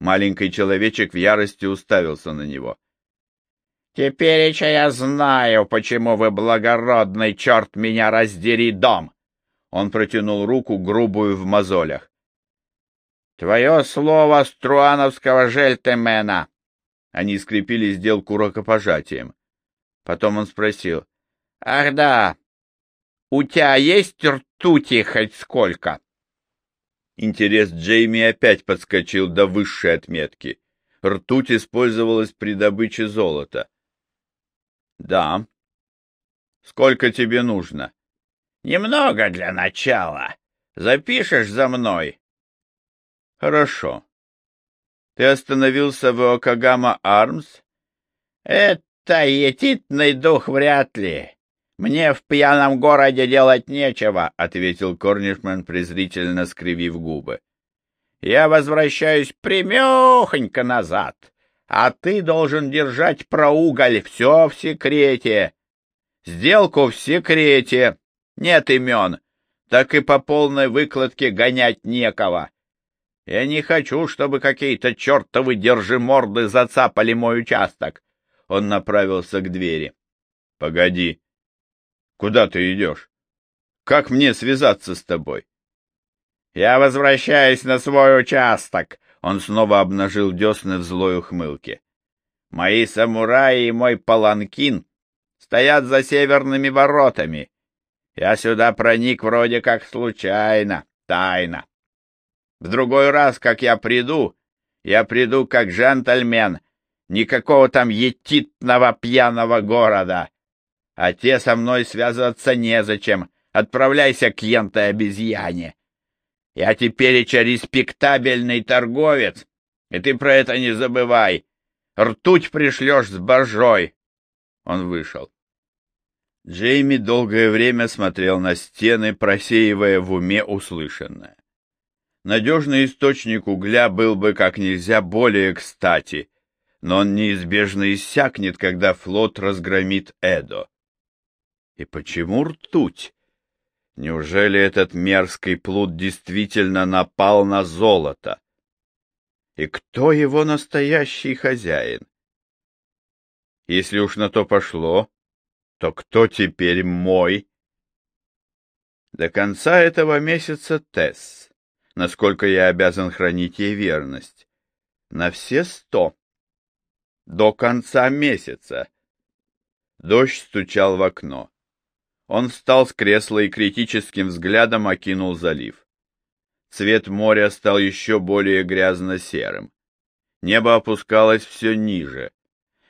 Маленький человечек в ярости уставился на него. Теперь я знаю, почему вы благородный, черт меня раздери, дом. Он протянул руку, грубую в мозолях. Твое слово струановского жельтемена. Они скрепили сделку рукопожатием. Потом он спросил. — Ах да, у тебя есть ртути хоть сколько? Интерес Джейми опять подскочил до высшей отметки. Ртуть использовалась при добыче золота. Да. Сколько тебе нужно? Немного для начала. Запишешь за мной? Хорошо. Ты остановился в Окагама Армс? Это етитный дух вряд ли. Мне в пьяном городе делать нечего, ответил Корнишман, презрительно скривив губы. Я возвращаюсь прямехонько назад а ты должен держать про уголь все в секрете. Сделку в секрете. Нет имен. Так и по полной выкладке гонять некого. Я не хочу, чтобы какие-то чертовы держиморды зацапали мой участок. Он направился к двери. — Погоди. Куда ты идешь? Как мне связаться с тобой? — Я возвращаюсь на свой участок, он снова обнажил десны в злой ухмылке. «Мои самураи и мой паланкин стоят за северными воротами. Я сюда проник вроде как случайно, тайно. В другой раз, как я приду, я приду как джентльмен, никакого там етитного пьяного города. А те со мной связываться незачем. Отправляйся к ентой обезьяне. Я теперь респектабельный торговец, и ты про это не забывай. Ртуть пришлешь с боржой. Он вышел. Джейми долгое время смотрел на стены, просеивая в уме услышанное. Надежный источник угля был бы как нельзя более кстати, но он неизбежно иссякнет, когда флот разгромит Эдо. И почему ртуть? Неужели этот мерзкий плут действительно напал на золото? И кто его настоящий хозяин? Если уж на то пошло, то кто теперь мой? До конца этого месяца Тесс, насколько я обязан хранить ей верность. На все сто. До конца месяца. Дождь стучал в окно. Он встал с кресла и критическим взглядом окинул залив. Цвет моря стал еще более грязно-серым. Небо опускалось все ниже.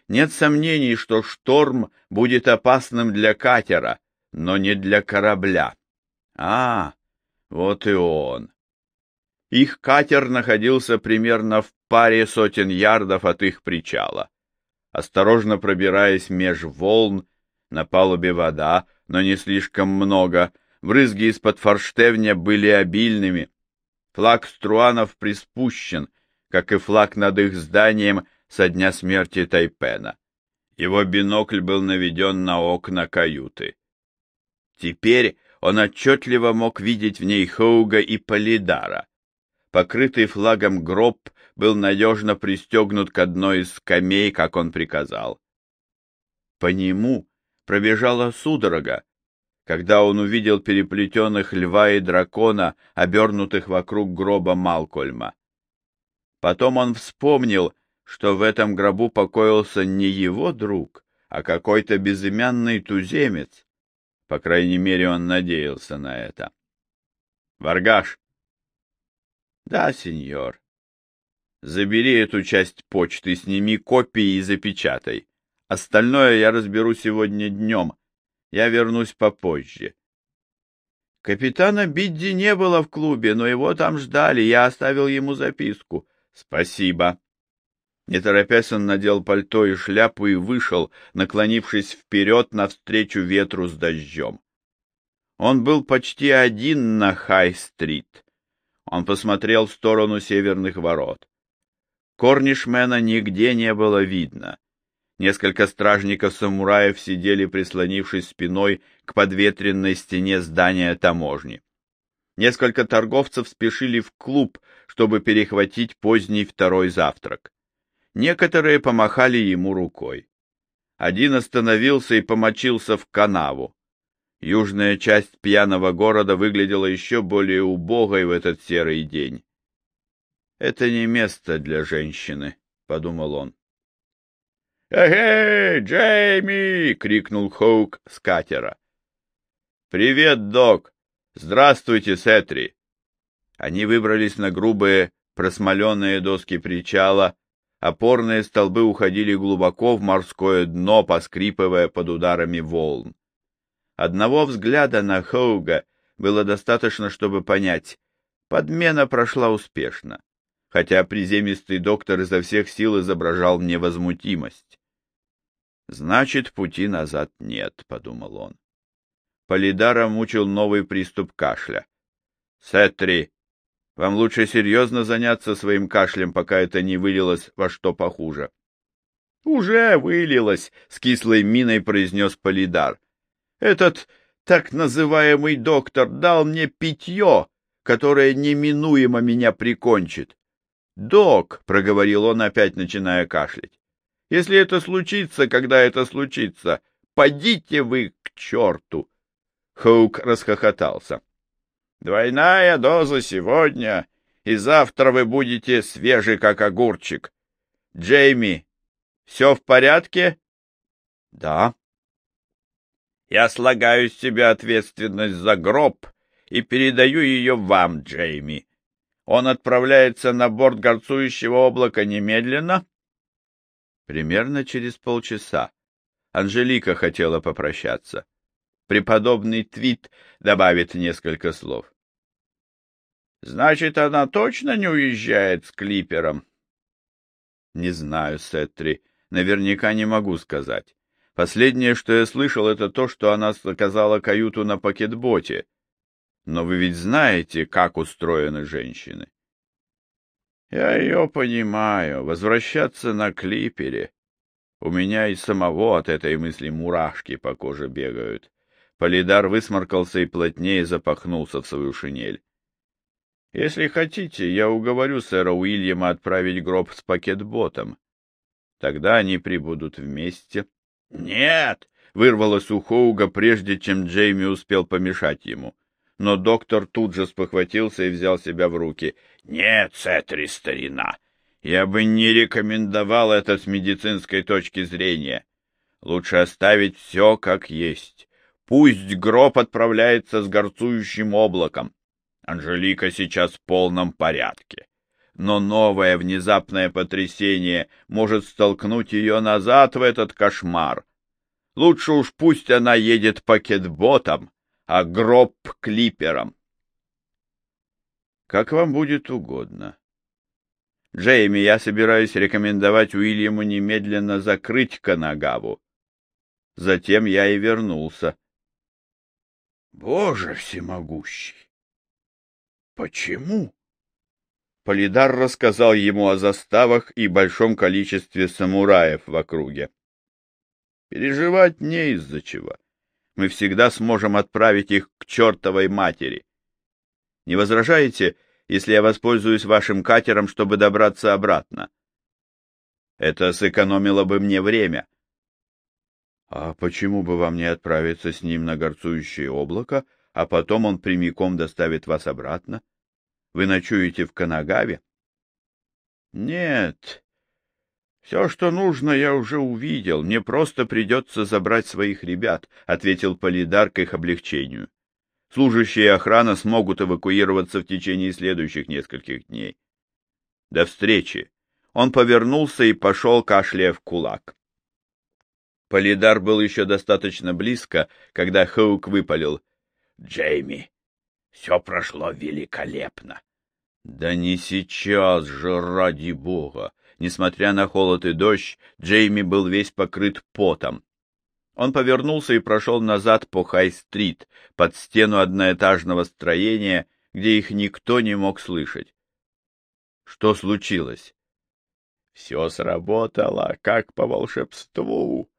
Нет сомнений, что шторм будет опасным для катера, но не для корабля. А, вот и он. Их катер находился примерно в паре сотен ярдов от их причала. Осторожно пробираясь меж волн, на палубе вода, но не слишком много. Брызги из-под форштевня были обильными. Флаг Струанов приспущен, как и флаг над их зданием со дня смерти Тайпена. Его бинокль был наведен на окна каюты. Теперь он отчетливо мог видеть в ней Хоуга и Полидара. Покрытый флагом гроб был надежно пристегнут к одной из скамей, как он приказал. По нему пробежала судорога, когда он увидел переплетенных льва и дракона, обернутых вокруг гроба Малкольма. Потом он вспомнил, что в этом гробу покоился не его друг, а какой-то безымянный туземец. По крайней мере, он надеялся на это. «Варгаш!» «Да, сеньор. Забери эту часть почты, сними копии и запечатай. Остальное я разберу сегодня днем. Я вернусь попозже. Капитана Бидди не было в клубе, но его там ждали. Я оставил ему записку. Спасибо. Не торопясь, он надел пальто и шляпу и вышел, наклонившись вперед навстречу ветру с дождем. Он был почти один на Хай-стрит. Он посмотрел в сторону северных ворот. Корнишмена нигде не было видно. Несколько стражников-самураев сидели, прислонившись спиной к подветренной стене здания таможни. Несколько торговцев спешили в клуб, чтобы перехватить поздний второй завтрак. Некоторые помахали ему рукой. Один остановился и помочился в канаву. Южная часть пьяного города выглядела еще более убогой в этот серый день. «Это не место для женщины», — подумал он. «Эй, Джейми!» — крикнул Хоук с катера. «Привет, док! Здравствуйте, Сетри!» Они выбрались на грубые просмоленные доски причала, опорные столбы уходили глубоко в морское дно, поскрипывая под ударами волн. Одного взгляда на Хоуга было достаточно, чтобы понять, подмена прошла успешно хотя приземистый доктор изо всех сил изображал невозмутимость. «Значит, пути назад нет», — подумал он. Полидара мучил новый приступ кашля. «Сеттри, вам лучше серьезно заняться своим кашлем, пока это не вылилось во что похуже». «Уже вылилось», — с кислой миной произнес Полидар. «Этот так называемый доктор дал мне питье, которое неминуемо меня прикончит. «Док», — проговорил он, опять начиная кашлять, — «если это случится, когда это случится, подите вы к черту!» Хоук расхохотался. «Двойная доза сегодня, и завтра вы будете свежи, как огурчик. Джейми, все в порядке?» «Да». «Я слагаю с себя ответственность за гроб и передаю ее вам, Джейми. Он отправляется на борт горцующего облака немедленно? Примерно через полчаса. Анжелика хотела попрощаться. Преподобный Твит добавит несколько слов. Значит, она точно не уезжает с клипером? Не знаю, Сеттри. Наверняка не могу сказать. Последнее, что я слышал, это то, что она заказала каюту на пакетботе. Но вы ведь знаете, как устроены женщины. Я ее понимаю. Возвращаться на клипере. У меня и самого от этой мысли мурашки по коже бегают. Полидар высморкался и плотнее запахнулся в свою шинель. Если хотите, я уговорю сэра Уильяма отправить гроб с пакетботом. Тогда они прибудут вместе. — Нет! — вырвалось у Хоуга, прежде чем Джейми успел помешать ему но доктор тут же спохватился и взял себя в руки. «Нет, Сетри, старина, я бы не рекомендовал это с медицинской точки зрения. Лучше оставить все как есть. Пусть гроб отправляется с горцующим облаком. Анжелика сейчас в полном порядке. Но новое внезапное потрясение может столкнуть ее назад в этот кошмар. Лучше уж пусть она едет пакетботом, а гроб клипером. Как вам будет угодно. Джейми, я собираюсь рекомендовать Уильяму немедленно закрыть Канагаву. Затем я и вернулся. Боже всемогущий! Почему? Полидар рассказал ему о заставах и большом количестве самураев в округе. Переживать не из-за чего мы всегда сможем отправить их к чертовой матери. Не возражаете, если я воспользуюсь вашим катером, чтобы добраться обратно? Это сэкономило бы мне время. А почему бы вам не отправиться с ним на горцующее облако, а потом он прямиком доставит вас обратно? Вы ночуете в Канагаве? Нет, «Все, что нужно, я уже увидел. Мне просто придется забрать своих ребят», — ответил Полидар к их облегчению. «Служащие охраны смогут эвакуироваться в течение следующих нескольких дней». «До встречи!» Он повернулся и пошел, кашляя в кулак. Полидар был еще достаточно близко, когда Хоук выпалил. «Джейми, все прошло великолепно!» «Да не сейчас же, ради бога!» Несмотря на холод и дождь, Джейми был весь покрыт потом. Он повернулся и прошел назад по Хай-стрит, под стену одноэтажного строения, где их никто не мог слышать. Что случилось? Все сработало, как по волшебству.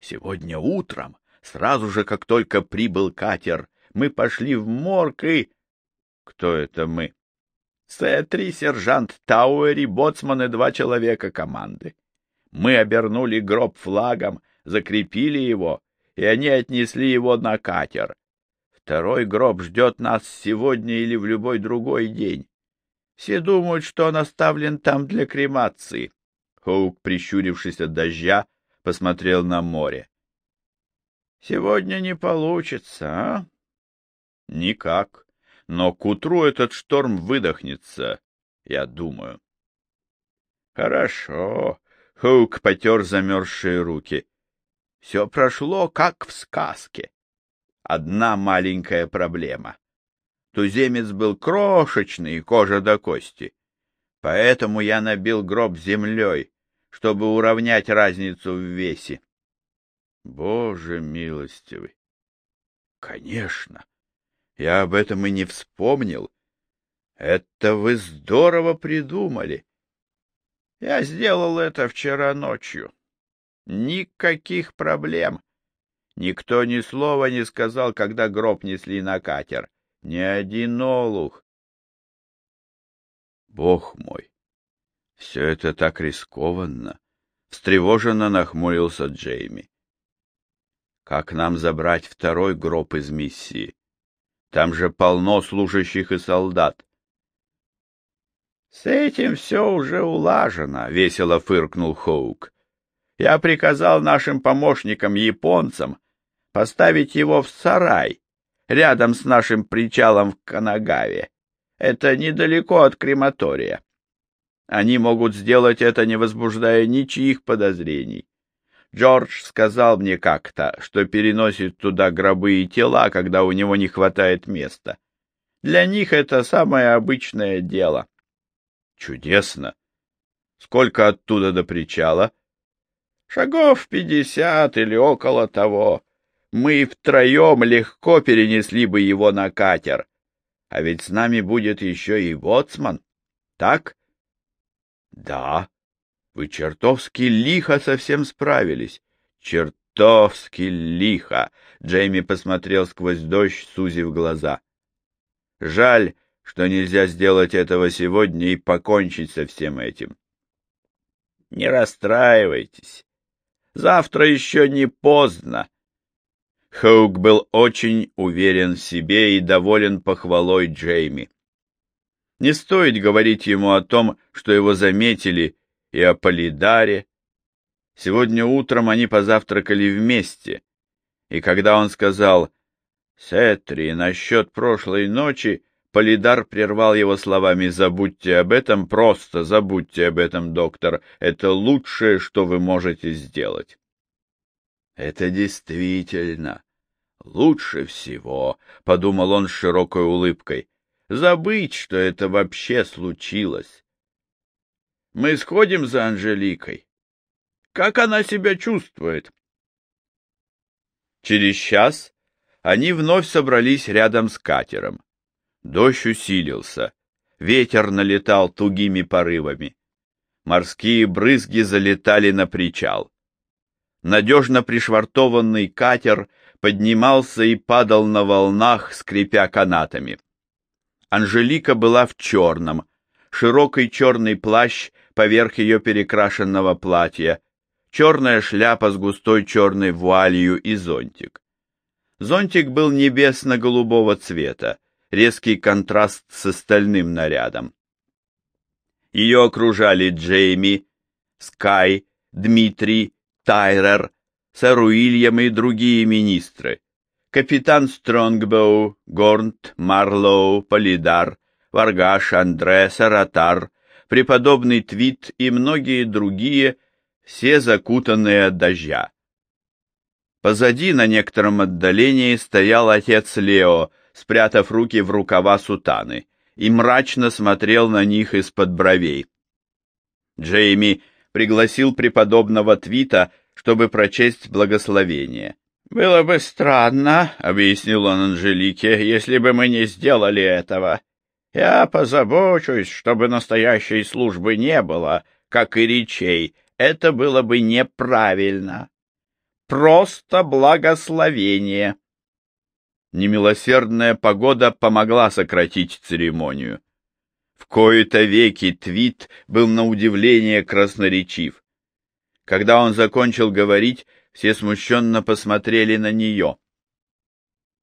Сегодня утром, сразу же, как только прибыл катер, мы пошли в морг и... Кто это мы? Сетри, сержант Тауэри, боцман и два человека команды. Мы обернули гроб флагом, закрепили его, и они отнесли его на катер. Второй гроб ждет нас сегодня или в любой другой день. Все думают, что он оставлен там для кремации. Хоук, прищурившись от дождя, посмотрел на море. — Сегодня не получится, а? — Никак. Но к утру этот шторм выдохнется, я думаю. — Хорошо. Хоук потер замерзшие руки. Все прошло, как в сказке. Одна маленькая проблема. Туземец был крошечный, кожа до кости. Поэтому я набил гроб землей, чтобы уравнять разницу в весе. Боже милостивый! Конечно! Я об этом и не вспомнил. Это вы здорово придумали. Я сделал это вчера ночью. Никаких проблем. Никто ни слова не сказал, когда гроб несли на катер. Ни один олух. Бог мой! Все это так рискованно. Встревоженно нахмурился Джейми. Как нам забрать второй гроб из миссии? Там же полно служащих и солдат. — С этим все уже улажено, — весело фыркнул Хоук. — Я приказал нашим помощникам-японцам поставить его в сарай, рядом с нашим причалом в Канагаве. Это недалеко от крематория. Они могут сделать это, не возбуждая ничьих подозрений. Джордж сказал мне как-то, что переносит туда гробы и тела, когда у него не хватает места. Для них это самое обычное дело. Чудесно. Сколько оттуда до причала? Шагов пятьдесят или около того. Мы втроем легко перенесли бы его на катер. А ведь с нами будет еще и боцман. Так? Да. Вы чертовски лихо совсем справились. Чертовски лихо. Джейми посмотрел сквозь дождь, сузив глаза. Жаль, что нельзя сделать этого сегодня и покончить со всем этим. Не расстраивайтесь. Завтра еще не поздно. Хоук был очень уверен в себе и доволен похвалой Джейми. Не стоит говорить ему о том, что его заметили и о Полидаре. Сегодня утром они позавтракали вместе, и когда он сказал «Сетри, насчет прошлой ночи», Полидар прервал его словами «Забудьте об этом, просто забудьте об этом, доктор, это лучшее, что вы можете сделать». «Это действительно лучше всего», — подумал он с широкой улыбкой, — «забыть, что это вообще случилось». Мы сходим за Анжеликой. Как она себя чувствует? Через час они вновь собрались рядом с катером. Дождь усилился, ветер налетал тугими порывами. Морские брызги залетали на причал. Надежно пришвартованный катер поднимался и падал на волнах, скрипя канатами. Анжелика была в черном, широкий черный плащ поверх ее перекрашенного платья, черная шляпа с густой черной вуалью и зонтик. Зонтик был небесно-голубого цвета, резкий контраст с остальным нарядом. Ее окружали Джейми, Скай, Дмитрий, Тайрер, сэр Уильям и другие министры. Капитан Стронгбоу, Горнт, Марлоу, Полидар, Варгаш, Андре, Саратар, преподобный Твит и многие другие, все закутанные от дождя. Позади на некотором отдалении стоял отец Лео, спрятав руки в рукава сутаны, и мрачно смотрел на них из-под бровей. Джейми пригласил преподобного Твита, чтобы прочесть благословение. «Было бы странно, — объяснил он Анжелике, — если бы мы не сделали этого. Я позабочусь, чтобы настоящей службы не было, как и речей. Это было бы неправильно. Просто благословение. немилосердная погода помогла сократить церемонию. В кои-то веки Твит был на удивление красноречив. Когда он закончил говорить, все смущенно посмотрели на нее.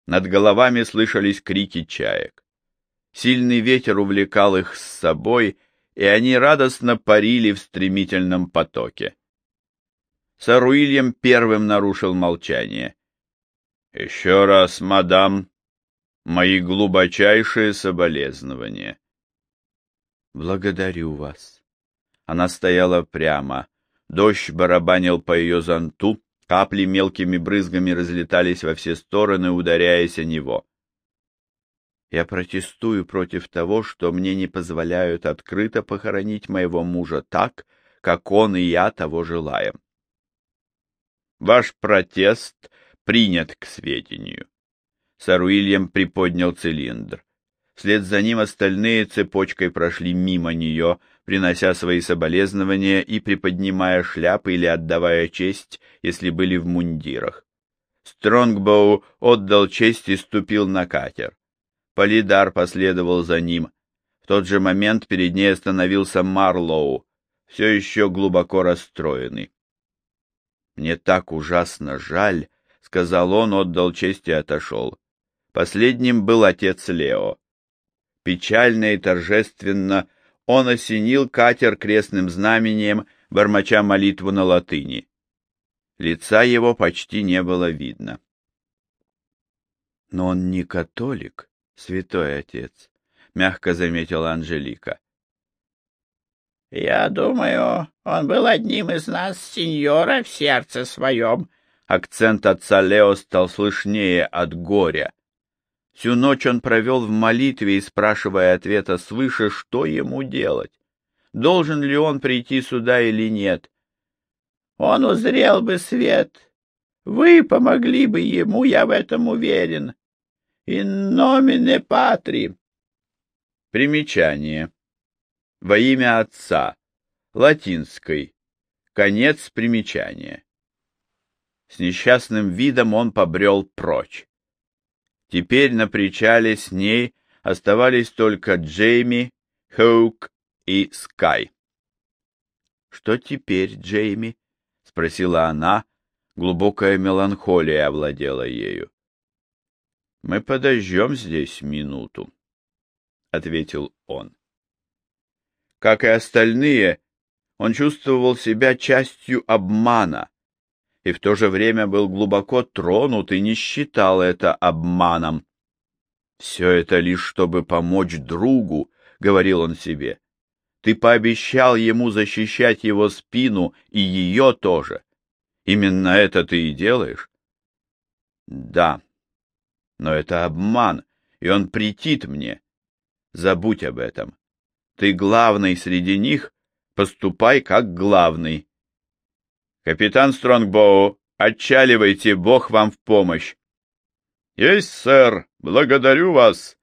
Над головами слышались крики чаек. Сильный ветер увлекал их с собой, и они радостно парили в стремительном потоке. Сэр Уильям первым нарушил молчание. — Еще раз, мадам, мои глубочайшие соболезнования. — Благодарю вас. Она стояла прямо. Дождь барабанил по ее зонту, капли мелкими брызгами разлетались во все стороны, ударяясь о него. Я протестую против того, что мне не позволяют открыто похоронить моего мужа так, как он и я того желаем. Ваш протест принят к сведению. Сэр Уильям приподнял цилиндр. Вслед за ним остальные цепочкой прошли мимо нее, принося свои соболезнования и приподнимая шляпы или отдавая честь, если были в мундирах. Стронгбоу отдал честь и ступил на катер. Полидар последовал за ним. В тот же момент перед ней остановился Марлоу, все еще глубоко расстроенный. «Мне так ужасно жаль», — сказал он, отдал честь и отошел. Последним был отец Лео. Печально и торжественно он осенил катер крестным знамением, бормоча молитву на латыни. Лица его почти не было видно. «Но он не католик», святой отец, — мягко заметила Анжелика. — Я думаю, он был одним из нас, сеньора, в сердце своем. Акцент отца Лео стал слышнее от горя. Всю ночь он провел в молитве и спрашивая ответа свыше, что ему делать. Должен ли он прийти сюда или нет? Он узрел бы свет. Вы помогли бы ему, я в этом уверен. In nomine Patri. Примечание. Во имя Отца. Латинской. Конец примечания. С несчастным видом он побрел прочь. Теперь на причале с ней оставались только Джейми, Хоук и Скай. — Что теперь, Джейми? — спросила она. Глубокая меланхолия овладела ею. Мы подождем здесь минуту, — ответил он. Как и остальные, он чувствовал себя частью обмана и в то же время был глубоко тронут и не считал это обманом. «Все это лишь чтобы помочь другу», — говорил он себе. «Ты пообещал ему защищать его спину и ее тоже. Именно это ты и делаешь?» «Да», но это обман, и он претит мне. Забудь об этом. Ты главный среди них, поступай как главный. Капитан Стронгбоу, отчаливайте, Бог вам в помощь. Есть, сэр, благодарю вас.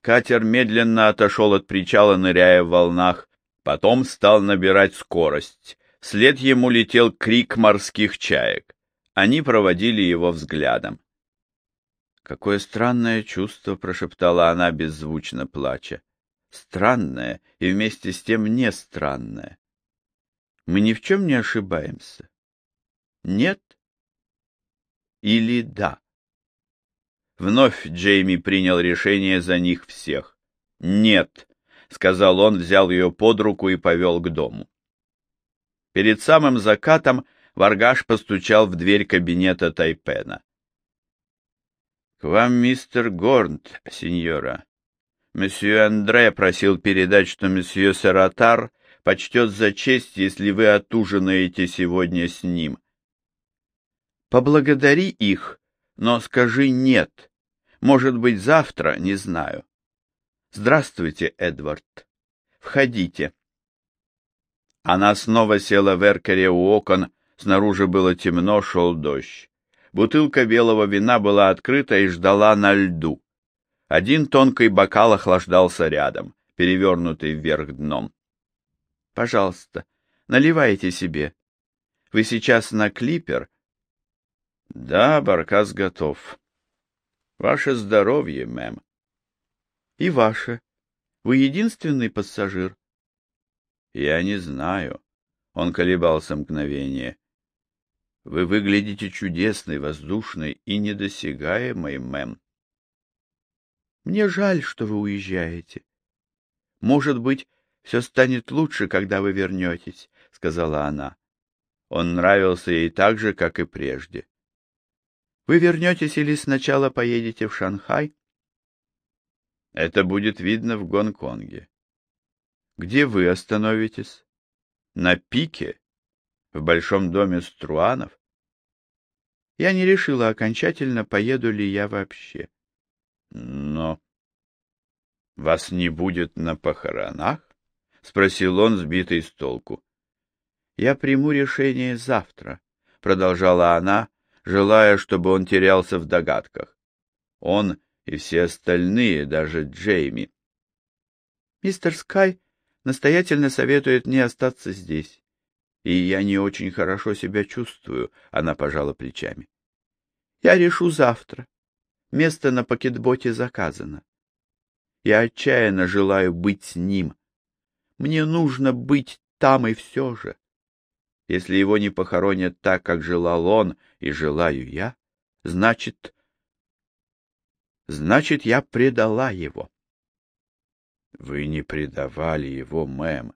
Катер медленно отошел от причала, ныряя в волнах, потом стал набирать скорость. Вслед ему летел крик морских чаек. Они проводили его взглядом. Какое странное чувство, прошептала она, беззвучно плача. Странное и вместе с тем не странное. Мы ни в чем не ошибаемся. Нет? Или да? Вновь Джейми принял решение за них всех. Нет, сказал он, взял ее под руку и повел к дому. Перед самым закатом Варгаш постучал в дверь кабинета Тайпена. Вам мистер Горнт, сеньора. Месье Андре просил передать, что месье Саратар почтет за честь, если вы отужинаете сегодня с ним. Поблагодари их, но скажи «нет». Может быть, завтра, не знаю. Здравствуйте, Эдвард. Входите. Она снова села в эркере у окон, снаружи было темно, шел дождь. Бутылка белого вина была открыта и ждала на льду. Один тонкий бокал охлаждался рядом, перевернутый вверх дном. — Пожалуйста, наливайте себе. Вы сейчас на клипер? — Да, баркас готов. Ваше здоровье, мэм. И ваше. Вы единственный пассажир? Я не знаю. Он колебался мгновение. Вы выглядите чудесной, воздушной и недосягаемой, мэм. Мне жаль, что вы уезжаете. Может быть, все станет лучше, когда вы вернетесь, — сказала она. Он нравился ей так же, как и прежде. Вы вернетесь или сначала поедете в Шанхай? Это будет видно в Гонконге. Где вы остановитесь? На пике? В большом доме Струанов? Я не решила окончательно, поеду ли я вообще. Но вас не будет на похоронах? спросил он, сбитый с толку. Я приму решение завтра, продолжала она, желая, чтобы он терялся в догадках. Он и все остальные, даже Джейми. Мистер Скай настоятельно советует мне остаться здесь. И я не очень хорошо себя чувствую, она пожала плечами. Я решу завтра. Место на пакетботе заказано. Я отчаянно желаю быть с ним. Мне нужно быть там и все же. Если его не похоронят так, как желал он и желаю я, значит... Значит, я предала его. Вы не предавали его, мэм.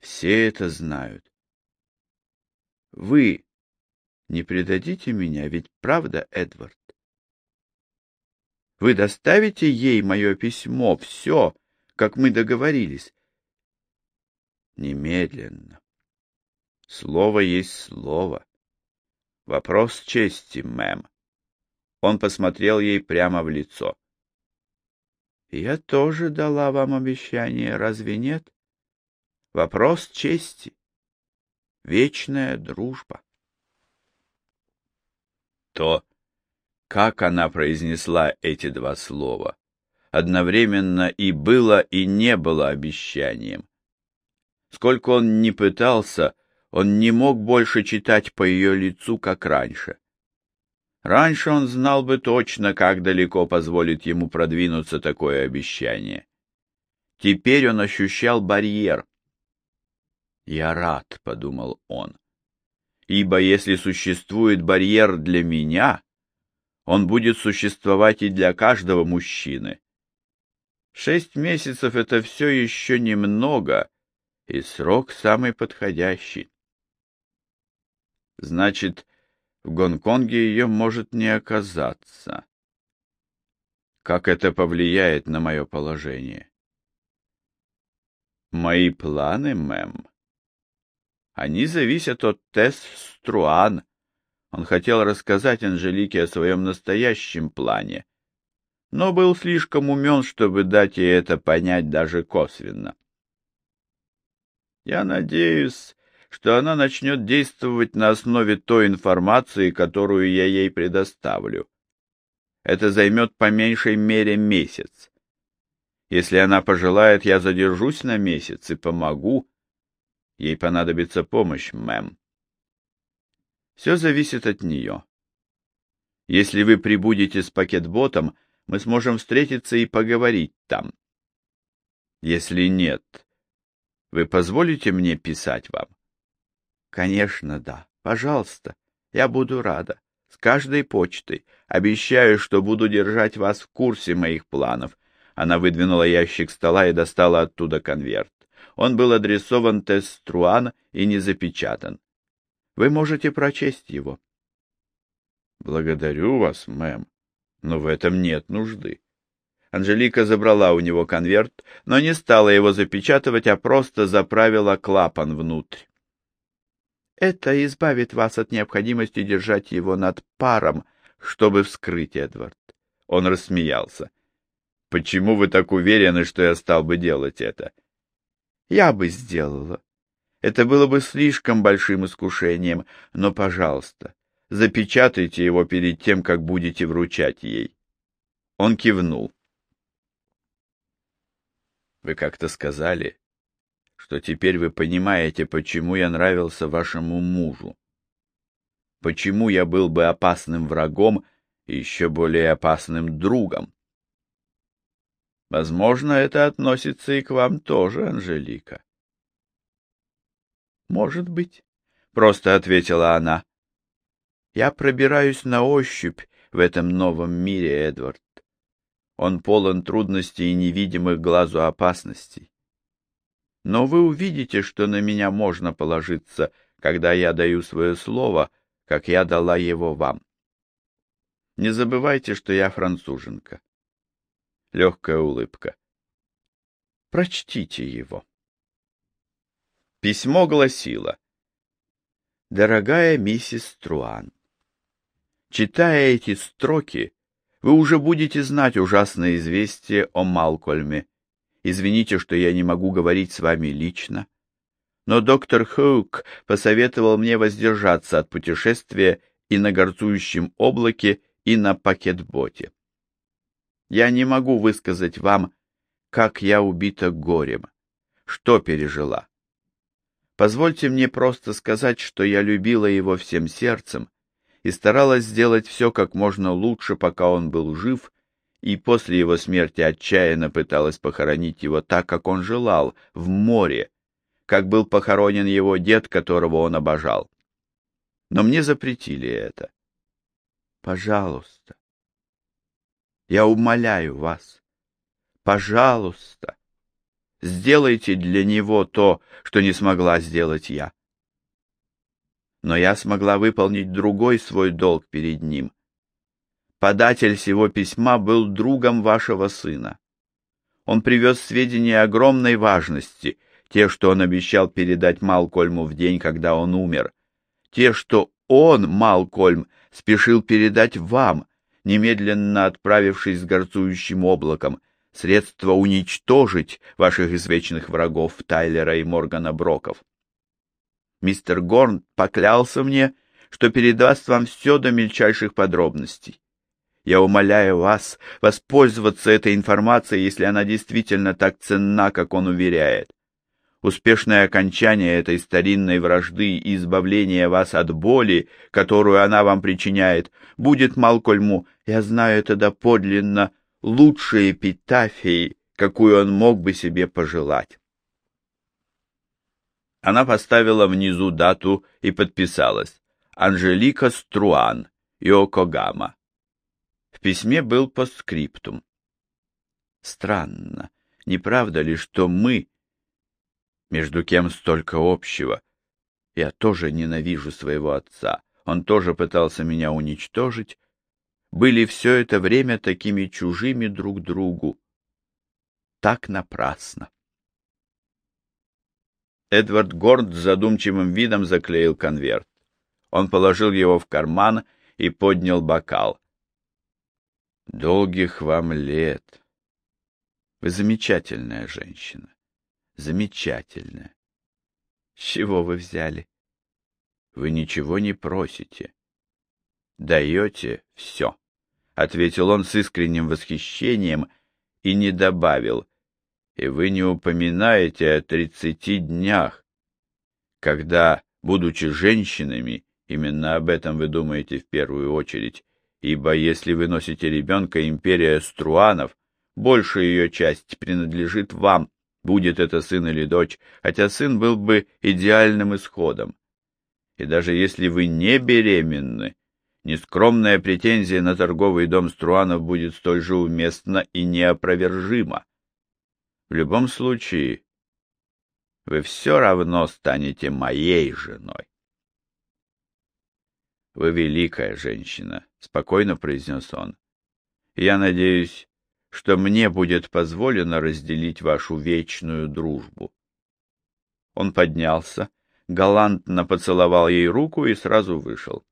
Все это знают. Вы не предадите меня, ведь правда, Эдвард? Вы доставите ей мое письмо, все, как мы договорились. Немедленно. Слово есть слово. Вопрос чести, мэм. Он посмотрел ей прямо в лицо. Я тоже дала вам обещание, разве нет? Вопрос чести. Вечная дружба. То, как она произнесла эти два слова, одновременно и было, и не было обещанием. Сколько он ни пытался, он не мог больше читать по ее лицу, как раньше. Раньше он знал бы точно, как далеко позволит ему продвинуться такое обещание. Теперь он ощущал барьер. «Я рад», — подумал он, — «ибо если существует барьер для меня, он будет существовать и для каждого мужчины. Шесть месяцев — это все еще немного, и срок самый подходящий. Значит, в Гонконге ее может не оказаться. Как это повлияет на мое положение? Мои планы, мэм. Они зависят от Тесс Струан. Он хотел рассказать Анжелике о своем настоящем плане, но был слишком умен, чтобы дать ей это понять даже косвенно. Я надеюсь, что она начнет действовать на основе той информации, которую я ей предоставлю. Это займет по меньшей мере месяц. Если она пожелает, я задержусь на месяц и помогу. Ей понадобится помощь, мэм. Все зависит от нее. Если вы прибудете с пакетботом, мы сможем встретиться и поговорить там. Если нет, вы позволите мне писать вам? Конечно, да. Пожалуйста. Я буду рада. С каждой почтой. Обещаю, что буду держать вас в курсе моих планов. Она выдвинула ящик стола и достала оттуда конверт. Он был адресован Тесс Труан и не запечатан. Вы можете прочесть его. Благодарю вас, мэм, но в этом нет нужды. Анжелика забрала у него конверт, но не стала его запечатывать, а просто заправила клапан внутрь. Это избавит вас от необходимости держать его над паром, чтобы вскрыть, Эдвард. Он рассмеялся. Почему вы так уверены, что я стал бы делать это? Я бы сделала. Это было бы слишком большим искушением, но, пожалуйста, запечатайте его перед тем, как будете вручать ей. Он кивнул. Вы как-то сказали, что теперь вы понимаете, почему я нравился вашему мужу. Почему я был бы опасным врагом, и еще более опасным другом. Возможно, это относится и к вам тоже, Анжелика. Может быть, просто ответила она. Я пробираюсь на ощупь в этом новом мире, Эдвард. Он полон трудностей и невидимых глазу опасностей. Но вы увидите, что на меня можно положиться, когда я даю свое слово, как я дала его вам. Не забывайте, что я француженка. Легкая улыбка. Прочтите его. Письмо гласило. Дорогая миссис Труан, читая эти строки, вы уже будете знать ужасное известие о Малкольме. Извините, что я не могу говорить с вами лично. Но доктор Хоук посоветовал мне воздержаться от путешествия и на горцующем облаке, и на пакетботе. Я не могу высказать вам, как я убита горем, что пережила. Позвольте мне просто сказать, что я любила его всем сердцем и старалась сделать все как можно лучше, пока он был жив, и после его смерти отчаянно пыталась похоронить его так, как он желал, в море, как был похоронен его дед, которого он обожал. Но мне запретили это. Пожалуйста, я умоляю вас, пожалуйста, сделайте для него то, что не смогла сделать я. Но я смогла выполнить другой свой долг перед ним. Податель сего письма был другом вашего сына. Он привез сведения огромной важности, те, что он обещал передать Малкольму в день, когда он умер, те, что он, Малкольм, спешил передать вам, немедленно отправившись с горцующим облаком, средство уничтожить ваших извечных врагов Тайлера и Моргана Броков. Мистер Горн поклялся мне, что передаст вам все до мельчайших подробностей. Я умоляю вас воспользоваться этой информацией, если она действительно так ценна, как он уверяет. Успешное окончание этой старинной вражды и избавление вас от боли, которую она вам причиняет, будет Малкольму, я знаю это доподлинно, лучшей эпитафией, какую он мог бы себе пожелать. Она поставила внизу дату и подписалась. Анжелика Струан, Йокогама. В письме был постскриптум. Странно, не правда ли, что мы, между кем столько общего, я тоже ненавижу своего отца, он тоже пытался меня уничтожить, были все это время такими чужими друг другу. Так напрасно. Эдвард Горд с задумчивым видом заклеил конверт. Он положил его в карман и поднял бокал. «Долгих вам лет. Вы замечательная женщина. Замечательная. С чего вы взяли? Вы ничего не просите. Даете все» ответил он с искренним восхищением и не добавил, и вы не упоминаете о тридцати днях, когда, будучи женщинами, именно об этом вы думаете в первую очередь, ибо если вы носите ребенка, империя Струанов, большая ее часть принадлежит вам, будет это сын или дочь, хотя сын был бы идеальным исходом. И даже если вы не беременны, Нескромная претензия на торговый дом Струанов будет столь же уместна и неопровержима. В любом случае, вы все равно станете моей женой. «Вы великая женщина», — спокойно произнес он. «Я надеюсь, что мне будет позволено разделить вашу вечную дружбу». Он поднялся, галантно поцеловал ей руку и сразу вышел.